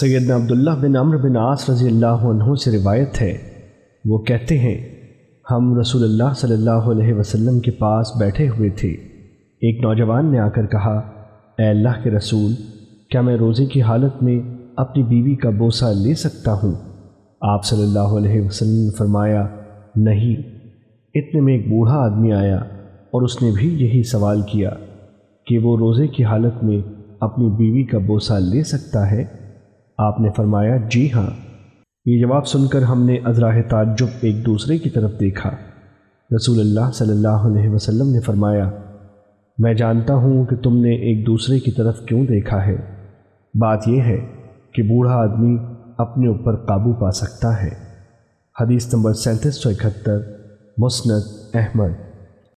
سیدنا عبداللہ بن عمر بن عاص رضی اللہ عنہ سے روایت ہے۔ وہ کہتے ہیں، ہم رسول اللہ صلی اللہ علیہ وسلم کے پاس بیٹھے ہوئے تھے۔ ایک نوجوان نے آ کر کہا، اے اللہ کے رسول، کیا میں روزے کی حالت میں اپنی بیوی کا بوسہ لے سکتا ہوں؟ آپ صلی اللہ علیہ وسلم نے فرمایا، نہیں۔ اتنے میں ایک بوڑھا آدمی آیا اور اس نے بھی یہی سوال کیا کہ وہ روزے کی حالت میں اپنی بیوی کا بوسہ لے سکتا ہے؟ آپ نے فرمایا جی ہاں۔ یہ جواب سن کر ہم نے ازراہ تعجب ایک دوسرے کی طرف دیکھا۔ رسول اللہ صلی اللہ علیہ وسلم نے فرمایا، میں جانتا ہوں کہ تم نے ایک دوسرے کی طرف کیوں دیکھا ہے۔ بات یہ ہے کہ بوڑھا آدمی اپنے اوپر قابو پا سکتا ہے۔ حدیث نمبر سینتیس سو اکہتر، مسند احمد۔